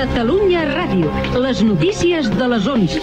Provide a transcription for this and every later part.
Catalunya Ràdio. Les notícies de les 11.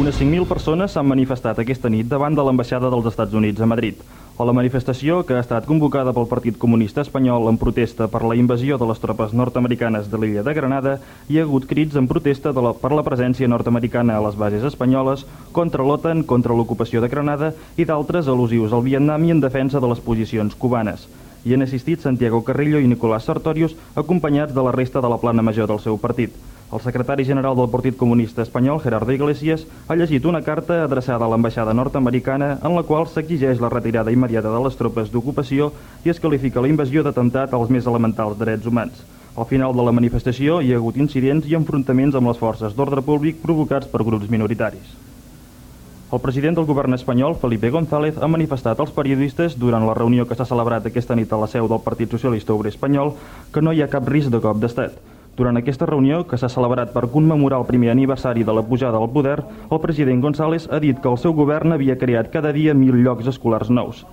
Unes 5.000 persones s'han manifestat aquesta nit davant de l'ambaixada dels Estats Units a Madrid. A la manifestació, que ha estat convocada pel Partit Comunista Espanyol en protesta per la invasió de les tropes nord-americanes de l'illa de Granada, hi ha hagut crits en protesta de la, per la presència nord-americana a les bases espanyoles, contra l'OTAN, contra l'ocupació de Granada i d'altres al·lusius al Vietnam i en defensa de les posicions cubanes. Hi han assistit Santiago Carrillo i Nicolás Sartorius, acompanyats de la resta de la plana major del seu partit. El secretari general del Partit Comunista Espanyol, Gerardo Iglesias, ha llegit una carta adreçada a l'ambaixada nord-americana en la qual s'exigeix la retirada immediata de les tropes d'ocupació i es qualifica la invasió d'atemptat als més elementals drets humans. Al final de la manifestació hi ha hagut incidents i enfrontaments amb les forces d'ordre públic provocats per grups minoritaris. El president del govern espanyol, Felipe González, ha manifestat als periodistes durant la reunió que s'ha celebrat aquesta nit a la seu del Partit Socialista Obrer Espanyol que no hi ha cap risc de cop d'estat. Durant aquesta reunió, que s'ha celebrat per commemorar el primer aniversari de la pujada al poder, el president González ha dit que el seu govern havia creat cada dia mil llocs escolars nous.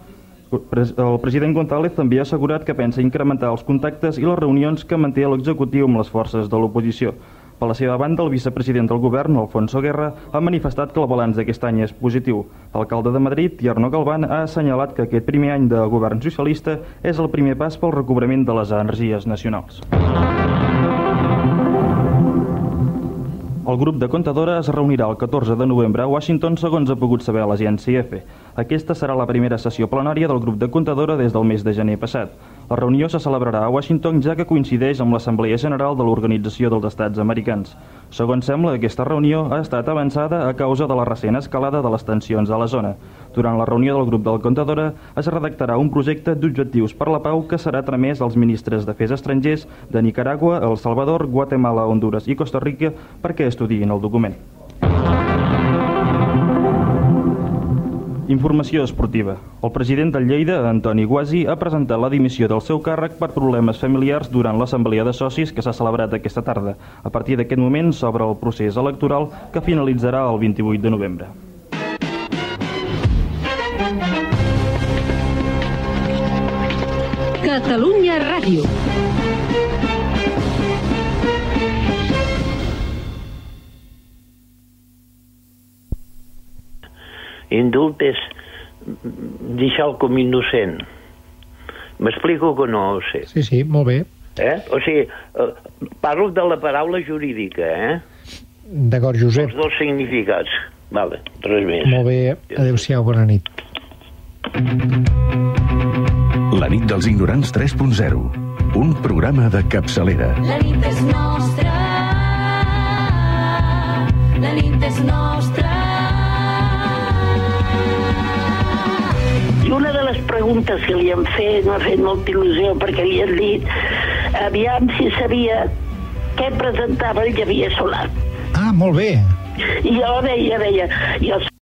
El president González també ha assegurat que pensa incrementar els contactes i les reunions que manté l'executiu amb les forces de l'oposició. Per la seva banda, el vicepresident del govern, Alfonso Guerra, ha manifestat que el balanç d'aquest any és positiu. L'alcalde de Madrid, Tierno Galván, ha assenyalat que aquest primer any de govern socialista és el primer pas pel recobrament de les energies nacionals. El grup de Contadora es reunirà el 14 de novembre a Washington, segons ha pogut saber l'agència EFE. Aquesta serà la primera sessió plenària del grup de Contadora des del mes de gener passat. La reunió se celebrarà a Washington ja que coincideix amb l'Assemblea General de l'Organització dels Estats Americans. Segons sembla, aquesta reunió ha estat avançada a causa de la recent escalada de les tensions a la zona. Durant la reunió del grup del Contadora es redactarà un projecte d'objectius per la pau que serà tramès als ministres d'Afers Estrangers de Nicaragua, El Salvador, Guatemala, Honduras i Costa Rica perquè estudiïn el document. Informació esportiva. El president del Lleida, Antoni Guasi, ha presentat la dimissió del seu càrrec per problemes familiars durant l'assemblea de socis que s'ha celebrat aquesta tarda. A partir d'aquest moment s'obre el procés electoral que finalitzarà el 28 de novembre. Catalunya Ràdio. Indult és deixar-lo com innocent. M'explico que no ho sé. Sí, sí, molt bé. Eh? O sigui, eh, parlo de la paraula jurídica, eh? D'acord, Josep. Els dos significats. Vale, res més. Molt bé. Adéu-siau, bona nit. La nit dels ignorants 3.0. Un programa de capçalera. La nit és nostra. Una de les preguntes que li han fet m'ha fet molta il·lusió perquè li han dit aviam si sabia què presentava el Javier Solà. Ah, molt bé. I jo deia, deia, jo